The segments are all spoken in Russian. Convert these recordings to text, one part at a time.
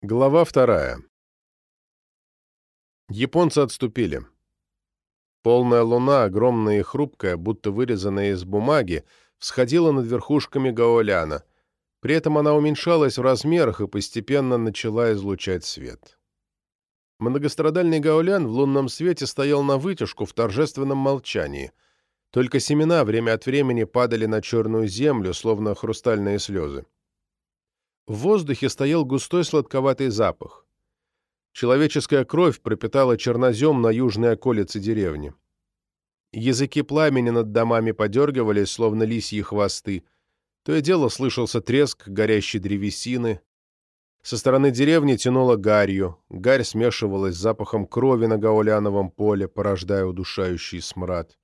Глава вторая. Японцы отступили. Полная луна, огромная и хрупкая, будто вырезанная из бумаги, всходила над верхушками Гаоляна. При этом она уменьшалась в размерах и постепенно начала излучать свет. Многострадальный Гаолян в лунном свете стоял на вытяжку в торжественном молчании. Только семена время от времени падали на черную землю, словно хрустальные слезы. В воздухе стоял густой сладковатый запах. Человеческая кровь пропитала чернозем на южной околице деревни. Языки пламени над домами подергивались, словно лисьи хвосты. То и дело слышался треск горящей древесины. Со стороны деревни тянуло гарью. Гарь смешивалась с запахом крови на гауляновом поле, порождая удушающий смрад.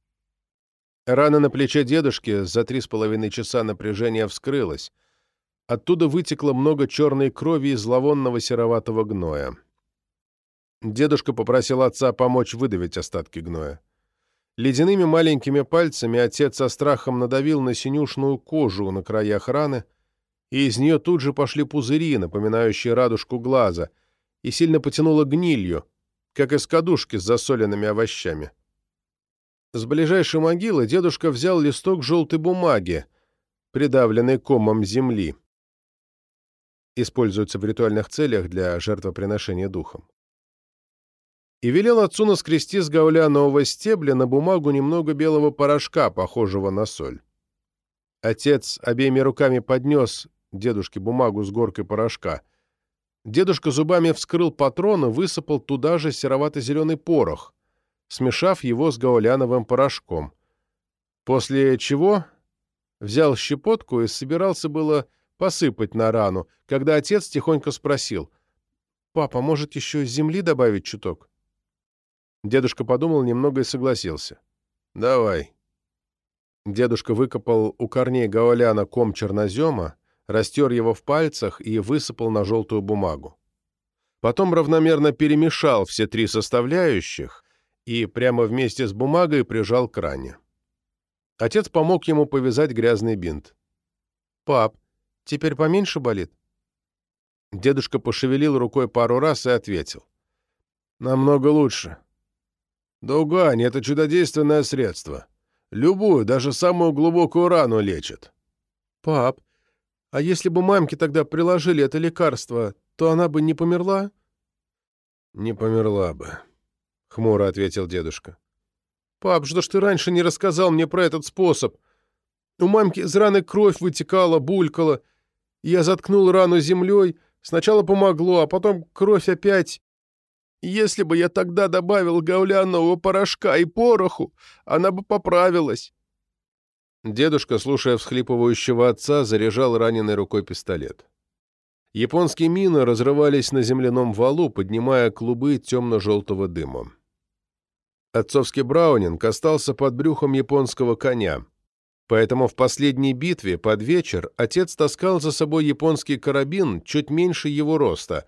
Рана на плече дедушки за три с половиной часа напряжения вскрылась. Оттуда вытекло много черной крови и зловонного сероватого гноя. Дедушка попросил отца помочь выдавить остатки гноя. Ледяными маленькими пальцами отец со страхом надавил на синюшную кожу на краях раны, и из нее тут же пошли пузыри, напоминающие радужку глаза, и сильно потянуло гнилью, как из кадушки с засоленными овощами. С ближайшей могилы дедушка взял листок желтой бумаги, придавленный комом земли используется в ритуальных целях для жертвоприношения духом. И велел отцу наскрести с гаулянового стебля на бумагу немного белого порошка, похожего на соль. Отец обеими руками поднес дедушке бумагу с горкой порошка. Дедушка зубами вскрыл патрон и высыпал туда же серовато-зеленый порох, смешав его с гауляновым порошком. После чего взял щепотку и собирался было посыпать на рану, когда отец тихонько спросил, «Папа, может, еще земли добавить чуток?» Дедушка подумал немного и согласился. «Давай». Дедушка выкопал у корней гауляна ком чернозема, растер его в пальцах и высыпал на желтую бумагу. Потом равномерно перемешал все три составляющих и прямо вместе с бумагой прижал к ране. Отец помог ему повязать грязный бинт. «Пап, Теперь поменьше болит?» Дедушка пошевелил рукой пару раз и ответил. «Намного лучше. Дугань — это чудодейственное средство. Любую, даже самую глубокую рану лечит». «Пап, а если бы мамке тогда приложили это лекарство, то она бы не померла?» «Не померла бы», — хмуро ответил дедушка. «Пап, что ж ты раньше не рассказал мне про этот способ? У мамки из раны кровь вытекала, булькала». Я заткнул рану землей, сначала помогло, а потом кровь опять. Если бы я тогда добавил гаулянового порошка и пороху, она бы поправилась. Дедушка, слушая всхлипывающего отца, заряжал раненой рукой пистолет. Японские мины разрывались на земляном валу, поднимая клубы темно-желтого дыма. Отцовский браунинг остался под брюхом японского коня. Поэтому в последней битве под вечер отец таскал за собой японский карабин чуть меньше его роста,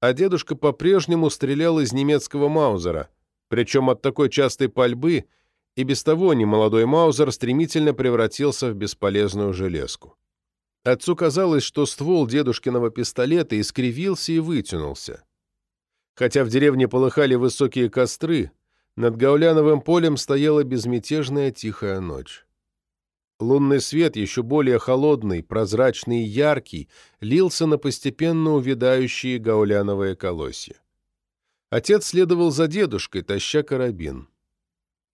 а дедушка по-прежнему стрелял из немецкого маузера, причем от такой частой пальбы и без того немолодой маузер стремительно превратился в бесполезную железку. Отцу казалось, что ствол дедушкиного пистолета искривился и вытянулся. Хотя в деревне полыхали высокие костры, над Гауляновым полем стояла безмятежная тихая ночь. Лунный свет, еще более холодный, прозрачный и яркий, лился на постепенно увядающие гауляновые колосья. Отец следовал за дедушкой, таща карабин.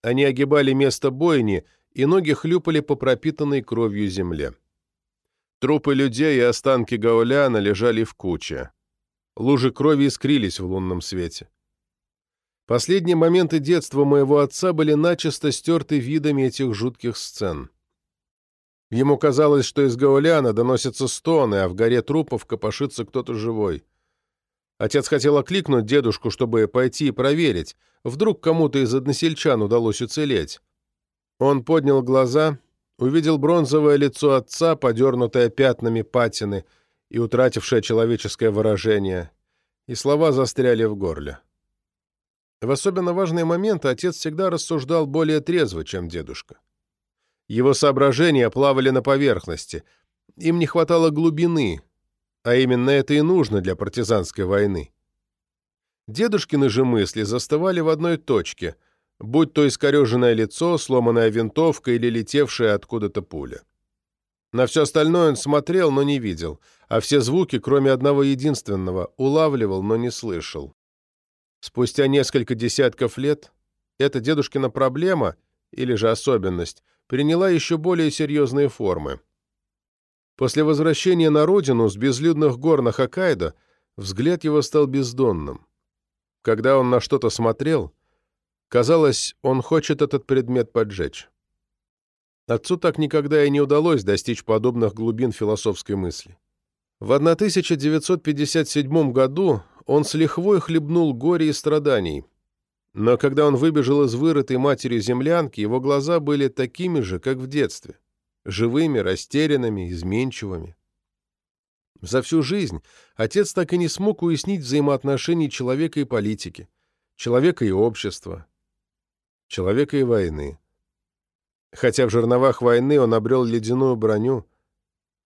Они огибали место бойни, и ноги хлюпали по пропитанной кровью земле. Трупы людей и останки гауляна лежали в куче. Лужи крови искрились в лунном свете. Последние моменты детства моего отца были начисто стерты видами этих жутких сцен. Ему казалось, что из Гауляна доносятся стоны, а в горе трупов копошится кто-то живой. Отец хотел окликнуть дедушку, чтобы пойти и проверить. Вдруг кому-то из односельчан удалось уцелеть. Он поднял глаза, увидел бронзовое лицо отца, подернутое пятнами патины и утратившее человеческое выражение, и слова застряли в горле. В особенно важные моменты отец всегда рассуждал более трезво, чем дедушка. Его соображения плавали на поверхности. Им не хватало глубины. А именно это и нужно для партизанской войны. Дедушкины же мысли застывали в одной точке, будь то искореженное лицо, сломанная винтовка или летевшая откуда-то пуля. На все остальное он смотрел, но не видел, а все звуки, кроме одного единственного, улавливал, но не слышал. Спустя несколько десятков лет эта дедушкина проблема, или же особенность, приняла еще более серьезные формы. После возвращения на родину с безлюдных гор на Хоккайдо взгляд его стал бездонным. Когда он на что-то смотрел, казалось, он хочет этот предмет поджечь. Отцу так никогда и не удалось достичь подобных глубин философской мысли. В 1957 году он с лихвой хлебнул горе и страданий, но когда он выбежал из вырытой матерью землянки, его глаза были такими же, как в детстве, живыми, растерянными, изменчивыми. За всю жизнь отец так и не смог уяснить взаимоотношений человека и политики, человека и общества, человека и войны. Хотя в жерновах войны он обрел ледяную броню,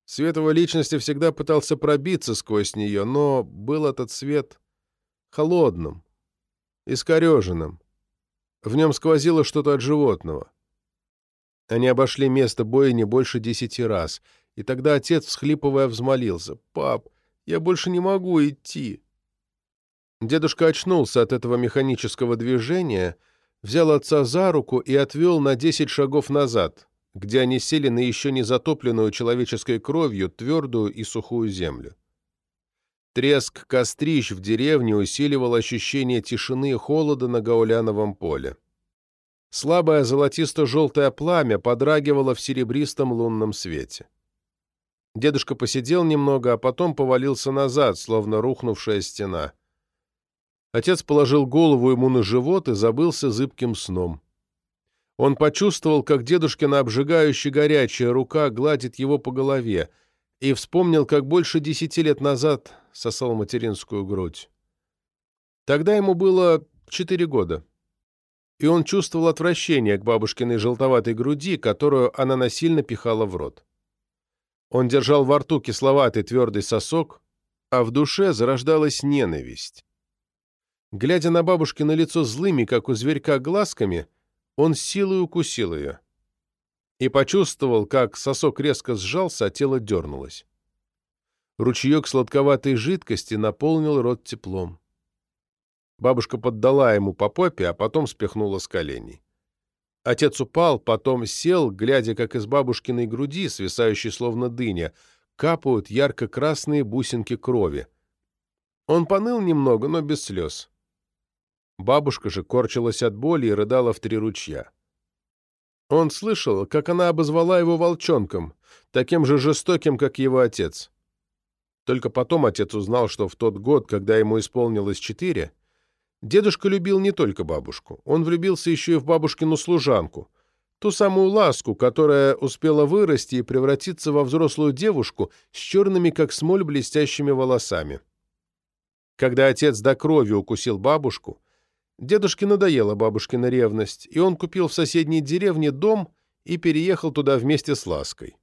свет его личности всегда пытался пробиться сквозь нее, но был этот свет холодным, искореженным. В нем сквозило что-то от животного. Они обошли место боя не больше десяти раз, и тогда отец, всхлипывая, взмолился. «Пап, я больше не могу идти». Дедушка очнулся от этого механического движения — взял отца за руку и отвел на десять шагов назад, где они сели на еще не затопленную человеческой кровью твердую и сухую землю. Треск кострищ в деревне усиливал ощущение тишины и холода на гауляновом поле. Слабое золотисто-желтое пламя подрагивало в серебристом лунном свете. Дедушка посидел немного, а потом повалился назад, словно рухнувшая стена. Отец положил голову ему на живот и забылся зыбким сном. Он почувствовал, как дедушкина обжигающая горячая рука гладит его по голове, и вспомнил, как больше десяти лет назад сосал материнскую грудь. Тогда ему было четыре года, и он чувствовал отвращение к бабушкиной желтоватой груди, которую она насильно пихала в рот. Он держал во рту кисловатый твердый сосок, а в душе зарождалась ненависть. Глядя на бабушкино лицо злыми, как у зверька, глазками, он силой укусил ее. И почувствовал, как сосок резко сжался, а тело дернулось. Ручеек сладковатой жидкости наполнил рот теплом. Бабушка поддала ему по попе, а потом спихнула с коленей. Отец упал, потом сел, глядя, как из бабушкиной груди, свисающей словно дыня, капают ярко-красные бусинки крови. Он поныл немного, но без слез. Бабушка же корчилась от боли и рыдала в три ручья. Он слышал, как она обозвала его волчонком, таким же жестоким, как его отец. Только потом отец узнал, что в тот год, когда ему исполнилось четыре, дедушка любил не только бабушку, он влюбился еще и в бабушкину служанку, ту самую ласку, которая успела вырасти и превратиться во взрослую девушку с черными, как смоль, блестящими волосами. Когда отец до крови укусил бабушку, Дедушке надоела бабушкина ревность, и он купил в соседней деревне дом и переехал туда вместе с Лаской.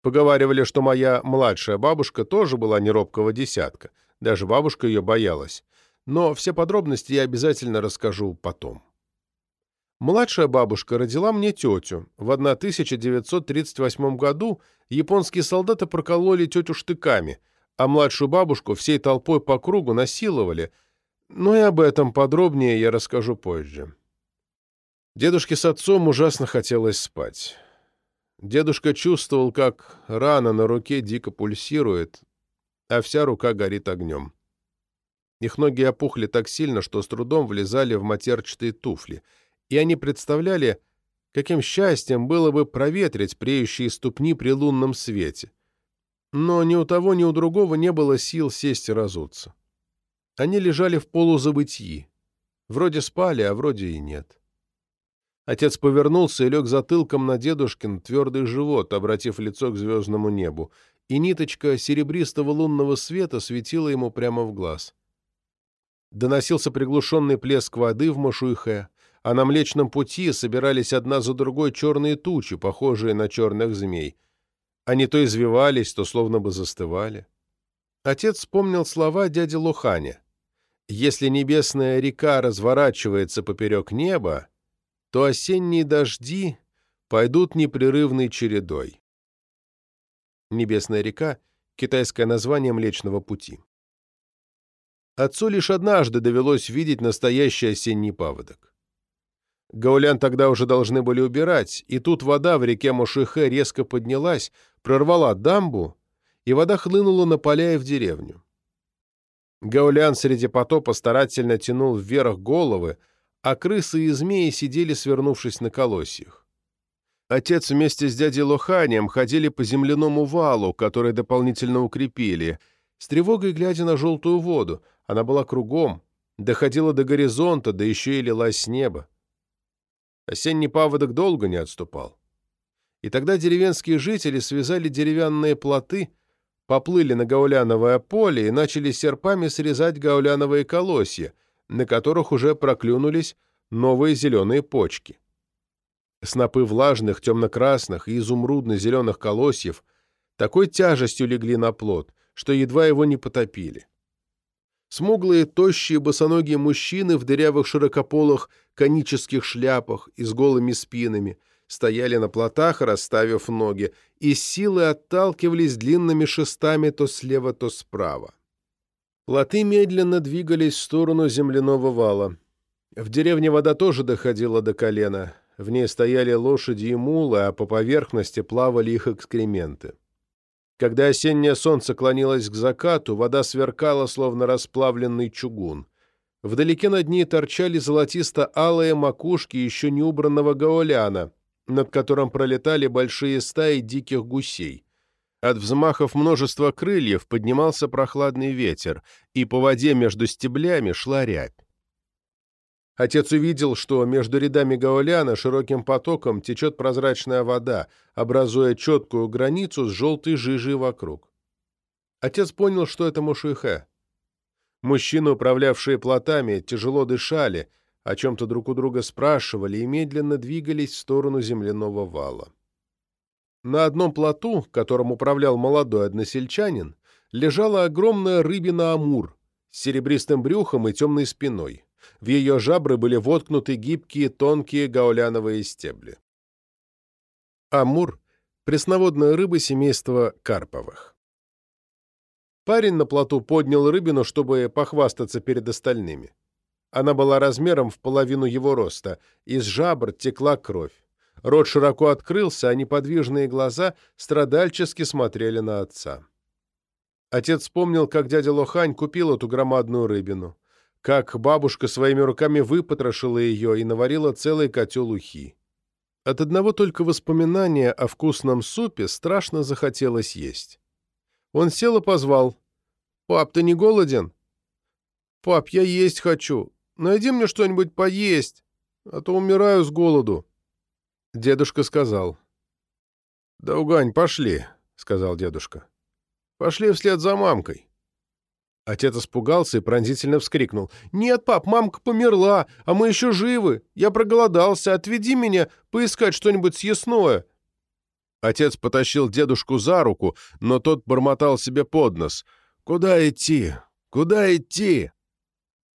Поговаривали, что моя младшая бабушка тоже была неробкого десятка, даже бабушка ее боялась, но все подробности я обязательно расскажу потом. Младшая бабушка родила мне тетю. В 1938 году японские солдаты прокололи тетю штыками, а младшую бабушку всей толпой по кругу насиловали – но и об этом подробнее я расскажу позже. Дедушке с отцом ужасно хотелось спать. Дедушка чувствовал, как рана на руке дико пульсирует, а вся рука горит огнем. Их ноги опухли так сильно, что с трудом влезали в матерчатые туфли, и они представляли, каким счастьем было бы проветрить преющие ступни при лунном свете. Но ни у того, ни у другого не было сил сесть и разуться. Они лежали в полузабытии. Вроде спали, а вроде и нет. Отец повернулся и лег затылком на дедушкин твердый живот, обратив лицо к звездному небу, и ниточка серебристого лунного света светила ему прямо в глаз. Доносился приглушенный плеск воды в Машуйхе, а на Млечном пути собирались одна за другой черные тучи, похожие на черных змей. Они то извивались, то словно бы застывали. Отец вспомнил слова дяди Луханя. «Если небесная река разворачивается поперек неба, то осенние дожди пойдут непрерывной чередой». Небесная река — китайское название Млечного Пути. Отцу лишь однажды довелось видеть настоящий осенний паводок. Гаулян тогда уже должны были убирать, и тут вода в реке Мушихе резко поднялась, прорвала дамбу, и вода хлынула на поля и в деревню. Гаулян среди потопа старательно тянул вверх головы, а крысы и змеи сидели, свернувшись на колосьях. Отец вместе с дядей Лоханием ходили по земляному валу, который дополнительно укрепили, с тревогой глядя на желтую воду. Она была кругом, доходила до горизонта, да еще и лилась с неба. Осенний паводок долго не отступал. И тогда деревенские жители связали деревянные плоты, поплыли на гауляновое поле и начали серпами срезать гауляновые колосья, на которых уже проклюнулись новые зеленые почки. Снопы влажных, темно-красных и изумрудно-зеленых колосьев такой тяжестью легли на плод, что едва его не потопили. Смуглые, тощие, босоногие мужчины в дырявых широкополых конических шляпах и с голыми спинами стояли на плотах, расставив ноги, и силы отталкивались длинными шестами то слева, то справа. Плоты медленно двигались в сторону земляного вала. В деревне вода тоже доходила до колена. В ней стояли лошади и мулы, а по поверхности плавали их экскременты. Когда осеннее солнце клонилось к закату, вода сверкала, словно расплавленный чугун. Вдалеке над ней торчали золотисто-алые макушки еще не убранного гауляна, над которым пролетали большие стаи диких гусей. От взмахов множества крыльев поднимался прохладный ветер, и по воде между стеблями шла рябь. Отец увидел, что между рядами гауляна широким потоком течет прозрачная вода, образуя четкую границу с желтой жижей вокруг. Отец понял, что это Мушихе. Мужчины, управлявшие плотами, тяжело дышали, о чем-то друг у друга спрашивали и медленно двигались в сторону земляного вала. На одном плоту, которым управлял молодой односельчанин, лежала огромная рыбина Амур с серебристым брюхом и темной спиной. В ее жабры были воткнуты гибкие тонкие гауляновые стебли. Амур — пресноводная рыба семейства карповых. Парень на плоту поднял рыбину, чтобы похвастаться перед остальными. Она была размером в половину его роста, из жабр текла кровь. Рот широко открылся, а неподвижные глаза страдальчески смотрели на отца. Отец вспомнил, как дядя Лохань купил эту громадную рыбину как бабушка своими руками выпотрошила ее и наварила целый котел ухи. От одного только воспоминания о вкусном супе страшно захотелось есть. Он сел и позвал. «Пап, ты не голоден?» «Пап, я есть хочу. Найди мне что-нибудь поесть, а то умираю с голоду». Дедушка сказал. «Да, Угань, пошли», — сказал дедушка. «Пошли вслед за мамкой». Отец испугался и пронзительно вскрикнул. «Нет, пап, мамка померла, а мы еще живы. Я проголодался. Отведи меня поискать что-нибудь съестное». Отец потащил дедушку за руку, но тот бормотал себе под нос. «Куда идти? Куда идти?»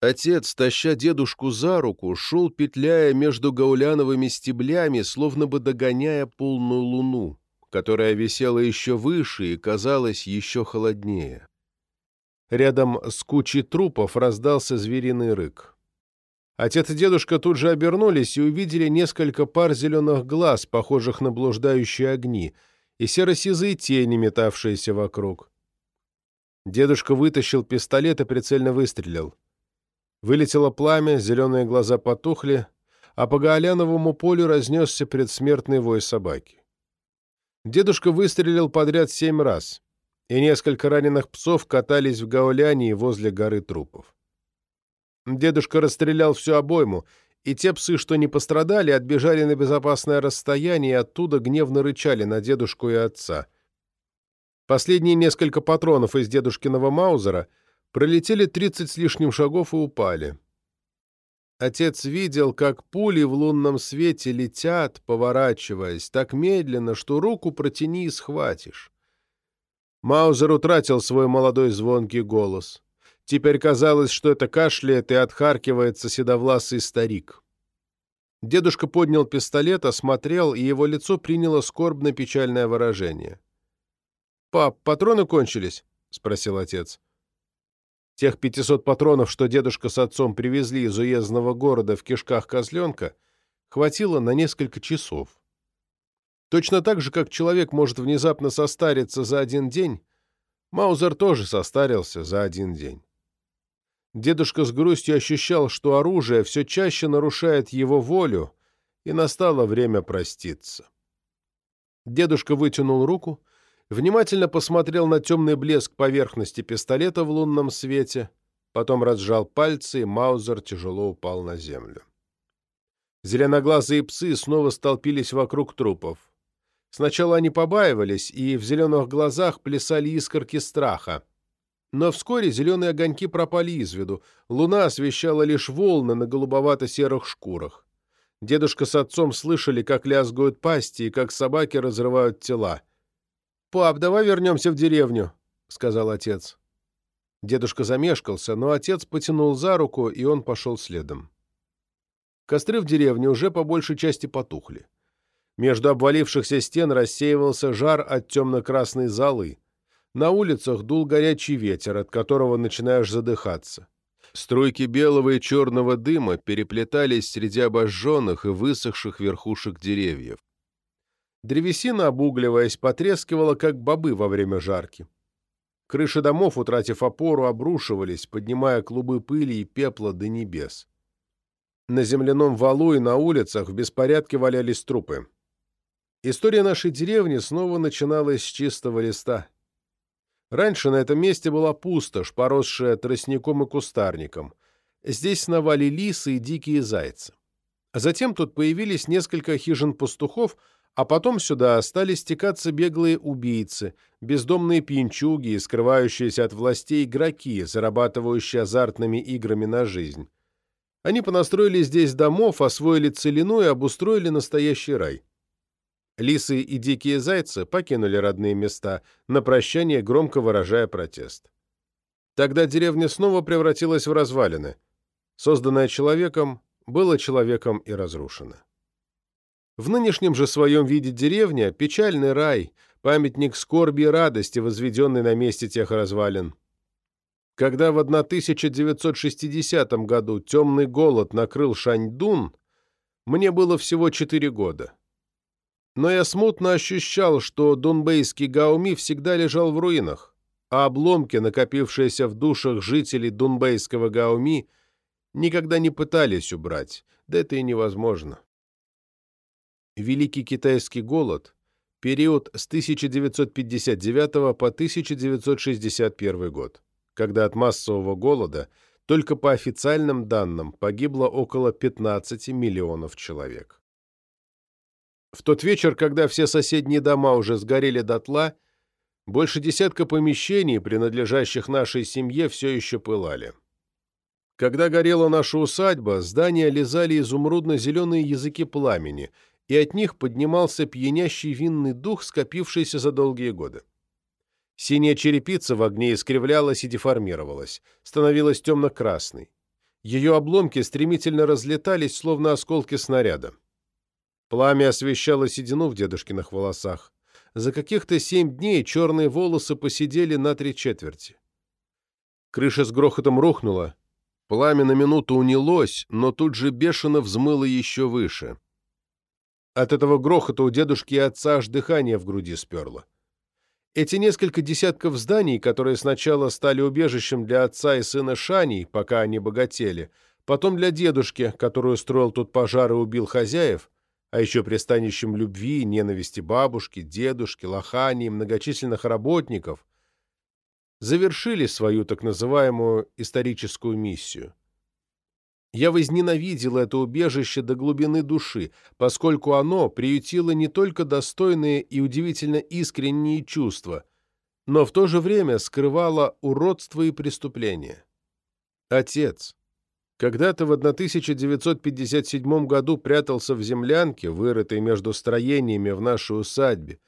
Отец, таща дедушку за руку, шел, петляя между гауляновыми стеблями, словно бы догоняя полную луну, которая висела еще выше и казалась еще холоднее. Рядом с кучей трупов раздался звериный рык. Отец и дедушка тут же обернулись и увидели несколько пар зеленых глаз, похожих на блуждающие огни, и серо-сизые тени, метавшиеся вокруг. Дедушка вытащил пистолет и прицельно выстрелил. Вылетело пламя, зеленые глаза потухли, а по Гаоляновому полю разнесся предсмертный вой собаки. Дедушка выстрелил подряд семь раз и несколько раненых псов катались в Гаулянии возле горы трупов. Дедушка расстрелял всю обойму, и те псы, что не пострадали, отбежали на безопасное расстояние и оттуда гневно рычали на дедушку и отца. Последние несколько патронов из дедушкиного Маузера пролетели тридцать с лишним шагов и упали. Отец видел, как пули в лунном свете летят, поворачиваясь, так медленно, что руку протяни и схватишь. Маузер утратил свой молодой звонкий голос. Теперь казалось, что это кашляет и отхаркивается седовласый старик. Дедушка поднял пистолет, осмотрел, и его лицо приняло скорбно-печальное выражение. «Пап, патроны кончились?» — спросил отец. Тех 500 патронов, что дедушка с отцом привезли из уездного города в кишках козленка, хватило на несколько часов. Точно так же, как человек может внезапно состариться за один день, Маузер тоже состарился за один день. Дедушка с грустью ощущал, что оружие все чаще нарушает его волю, и настало время проститься. Дедушка вытянул руку, внимательно посмотрел на темный блеск поверхности пистолета в лунном свете, потом разжал пальцы, и Маузер тяжело упал на землю. Зеленоглазые псы снова столпились вокруг трупов. Сначала они побаивались, и в зеленых глазах плясали искорки страха. Но вскоре зеленые огоньки пропали из виду, луна освещала лишь волны на голубовато-серых шкурах. Дедушка с отцом слышали, как лязгают пасти и как собаки разрывают тела. «Пап, давай вернемся в деревню», — сказал отец. Дедушка замешкался, но отец потянул за руку, и он пошел следом. Костры в деревне уже по большей части потухли. Между обвалившихся стен рассеивался жар от темно-красной золы. На улицах дул горячий ветер, от которого начинаешь задыхаться. Струйки белого и черного дыма переплетались среди обожженных и высохших верхушек деревьев. Древесина, обугливаясь, потрескивала, как бобы во время жарки. Крыши домов, утратив опору, обрушивались, поднимая клубы пыли и пепла до небес. На земляном валу и на улицах в беспорядке валялись трупы. История нашей деревни снова начиналась с чистого листа. Раньше на этом месте была пустошь, поросшая тростником и кустарником. Здесь сновали лисы и дикие зайцы. Затем тут появились несколько хижин пастухов, а потом сюда стали стекаться беглые убийцы, бездомные пьянчуги и скрывающиеся от властей игроки, зарабатывающие азартными играми на жизнь. Они понастроили здесь домов, освоили целину и обустроили настоящий рай. Лисы и дикие зайцы покинули родные места, на прощание громко выражая протест. Тогда деревня снова превратилась в развалины. Созданная человеком, было человеком и разрушено. В нынешнем же своем виде деревня – печальный рай, памятник скорби и радости, возведенный на месте тех развалин. Когда в 1960 году темный голод накрыл Шаньдун, мне было всего четыре года но я смутно ощущал, что дунбейский Гауми всегда лежал в руинах, а обломки, накопившиеся в душах жителей дунбейского Гауми, никогда не пытались убрать, да это и невозможно. Великий китайский голод – период с 1959 по 1961 год, когда от массового голода только по официальным данным погибло около 15 миллионов человек. В тот вечер, когда все соседние дома уже сгорели дотла, больше десятка помещений, принадлежащих нашей семье, все еще пылали. Когда горела наша усадьба, здания лизали изумрудно-зеленые языки пламени, и от них поднимался пьянящий винный дух, скопившийся за долгие годы. Синяя черепица в огне искривлялась и деформировалась, становилась темно-красной. Ее обломки стремительно разлетались, словно осколки снаряда. Пламя освещало седину в дедушкиных волосах. За каких-то семь дней черные волосы посидели на три четверти. Крыша с грохотом рухнула. Пламя на минуту унялось, но тут же бешено взмыло еще выше. От этого грохота у дедушки и отца аж дыхание в груди сперло. Эти несколько десятков зданий, которые сначала стали убежищем для отца и сына Шаней, пока они богатели, потом для дедушки, который устроил тут пожар и убил хозяев, а еще пристанищем любви, ненависти бабушки, дедушки, лохани и многочисленных работников, завершили свою так называемую историческую миссию. Я возненавидел это убежище до глубины души, поскольку оно приютило не только достойные и удивительно искренние чувства, но в то же время скрывало уродство и преступление. Отец, когда-то в 1957 году прятался в землянке, вырытой между строениями в нашей усадьбе,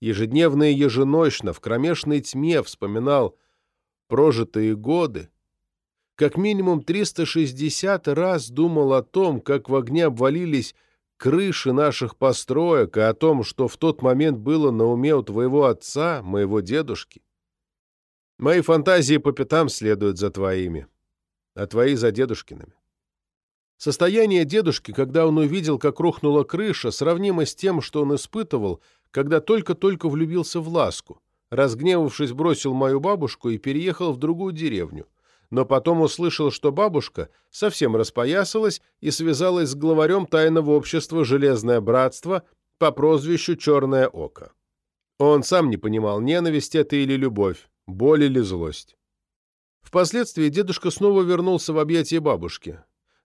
ежедневно и еженочно в кромешной тьме вспоминал прожитые годы, как минимум 360 раз думал о том, как в огне обвалились крыши наших построек и о том, что в тот момент было на уме у твоего отца, моего дедушки. Мои фантазии по пятам следуют за твоими, а твои за дедушкиными. Состояние дедушки, когда он увидел, как рухнула крыша, сравнимо с тем, что он испытывал, когда только-только влюбился в ласку, разгневавшись, бросил мою бабушку и переехал в другую деревню, но потом услышал, что бабушка совсем распоясалась и связалась с главарем тайного общества «Железное братство» по прозвищу «Черное око». Он сам не понимал, ненависть это или любовь, боль или злость. Впоследствии дедушка снова вернулся в объятия бабушки,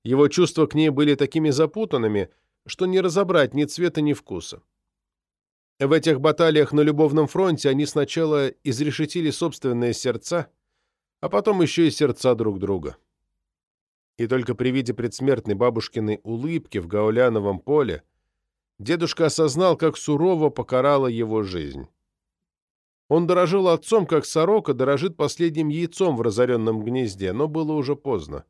его чувства к ней были такими запутанными, что не разобрать ни цвета, ни вкуса. В этих баталиях на любовном фронте они сначала изрешетили собственные сердца, а потом еще и сердца друг друга. И только при виде предсмертной бабушкиной улыбки в гауляновом поле дедушка осознал, как сурово покарала его жизнь. Он дорожил отцом, как сорока дорожит последним яйцом в разоренном гнезде, но было уже поздно.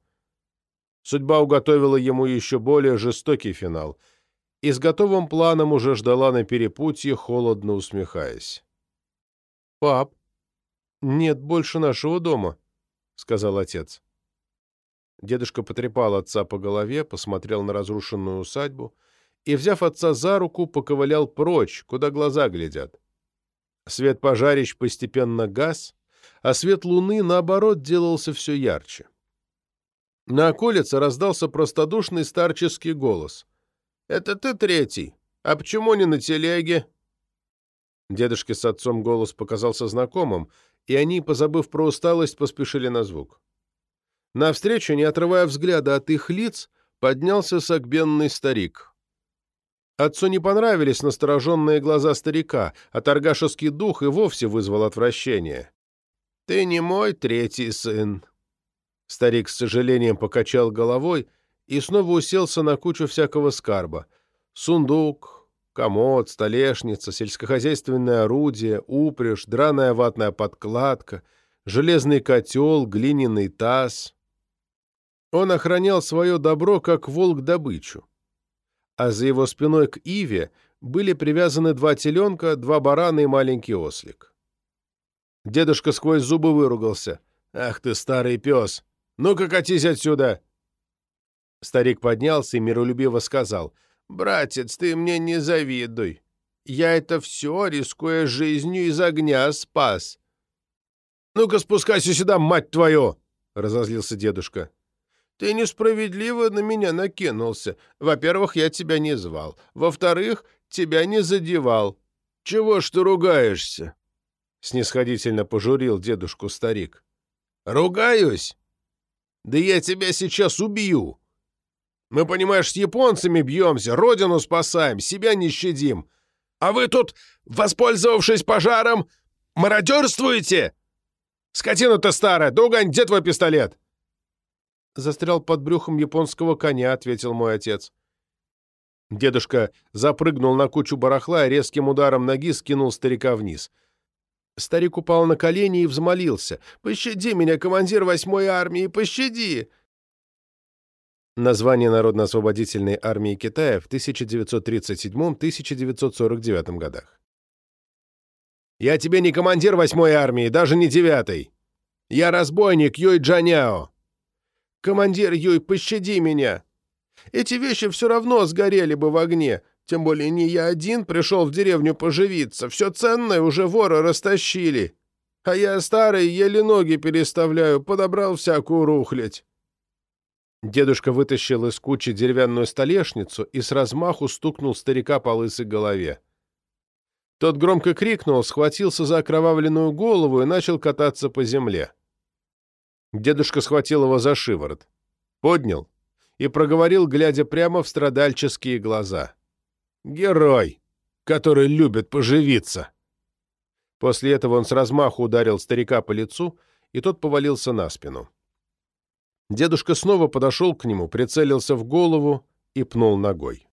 Судьба уготовила ему еще более жестокий финал, и с готовым планом уже ждала на перепутье, холодно усмехаясь. «Пап, нет больше нашего дома», — сказал отец. Дедушка потрепал отца по голове, посмотрел на разрушенную усадьбу и, взяв отца за руку, поковылял прочь, куда глаза глядят. Свет пожарищ постепенно гас, а свет луны, наоборот, делался все ярче. На околице раздался простодушный старческий голос. «Это ты третий? А почему не на телеге?» Дедушке с отцом голос показался знакомым, и они, позабыв про усталость, поспешили на звук. Навстречу, не отрывая взгляда от их лиц, поднялся согбенный старик. Отцу не понравились настороженные глаза старика, а торгашеский дух и вовсе вызвал отвращение. «Ты не мой третий сын», Старик с сожалением покачал головой и снова уселся на кучу всякого скарба. Сундук, комод, столешница, сельскохозяйственное орудие, упряжь, драная ватная подкладка, железный котел, глиняный таз. Он охранял свое добро, как волк добычу. А за его спиной к Иве были привязаны два теленка, два барана и маленький ослик. Дедушка сквозь зубы выругался. «Ах ты, старый пес! Ну-ка, катись отсюда!» Старик поднялся и миролюбиво сказал, «Братец, ты мне не завидуй. Я это все, рискуя жизнью, из огня спас». «Ну-ка, спускайся сюда, мать твою!» — разозлился дедушка. «Ты несправедливо на меня накинулся. Во-первых, я тебя не звал. Во-вторых, тебя не задевал. Чего ж ты ругаешься?» Снисходительно пожурил дедушку старик. «Ругаюсь? Да я тебя сейчас убью! Мы, понимаешь, с японцами бьемся, родину спасаем, себя не щадим. А вы тут, воспользовавшись пожаром, мародерствуете? Скотина-то старая, да где твой пистолет?» Застрял под брюхом японского коня, ответил мой отец. Дедушка запрыгнул на кучу барахла и резким ударом ноги скинул старика вниз — Старик упал на колени и взмолился. «Пощади меня, командир восьмой армии, пощади!» Название Народно-освободительной армии Китая в 1937-1949 годах. «Я тебе не командир восьмой армии, даже не девятой. Я разбойник Юй Джаняо. Командир Юй, пощади меня. Эти вещи все равно сгорели бы в огне. Тем более не я один пришел в деревню поживиться. Все ценное уже воры растащили. А я старый, еле ноги переставляю, подобрал всякую рухлядь. Дедушка вытащил из кучи деревянную столешницу и с размаху стукнул старика по лысой голове. Тот громко крикнул, схватился за окровавленную голову и начал кататься по земле. Дедушка схватил его за шиворот, поднял и проговорил, глядя прямо в страдальческие глаза. Герой, который любит поживиться. После этого он с размаху ударил старика по лицу, и тот повалился на спину. Дедушка снова подошел к нему, прицелился в голову и пнул ногой.